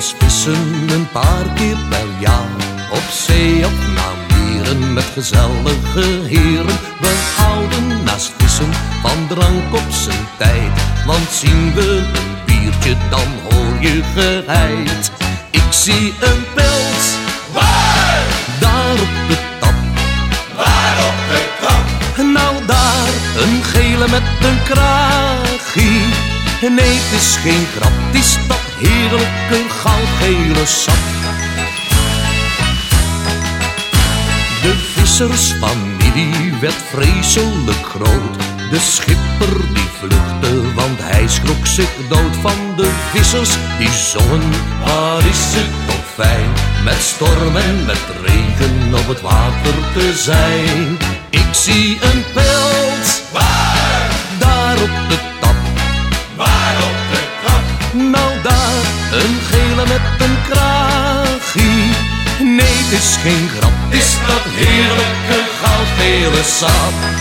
Vissen een paar keer per jaar. Op zee op namieren met gezellige heren. We houden naast vissen van drank op zijn tijd. Want zien we een biertje, dan hoor je geheid. Ik zie een pels. Waar? Daar op de tap. Waar op de tap? Nou daar, een gele met een kraagje. Nee, het is geen grap, is heerlijke goudgele sap. De vissersfamilie werd vreselijk groot. De schipper die vluchtte, want hij schrok zich dood van de vissers die zongen. Waar is het toch fijn, met storm en met regen op het water te zijn. Ik zie een pels, een gele met een kragie. Nee, het is geen grap, is dat heerlijke goudgele sap.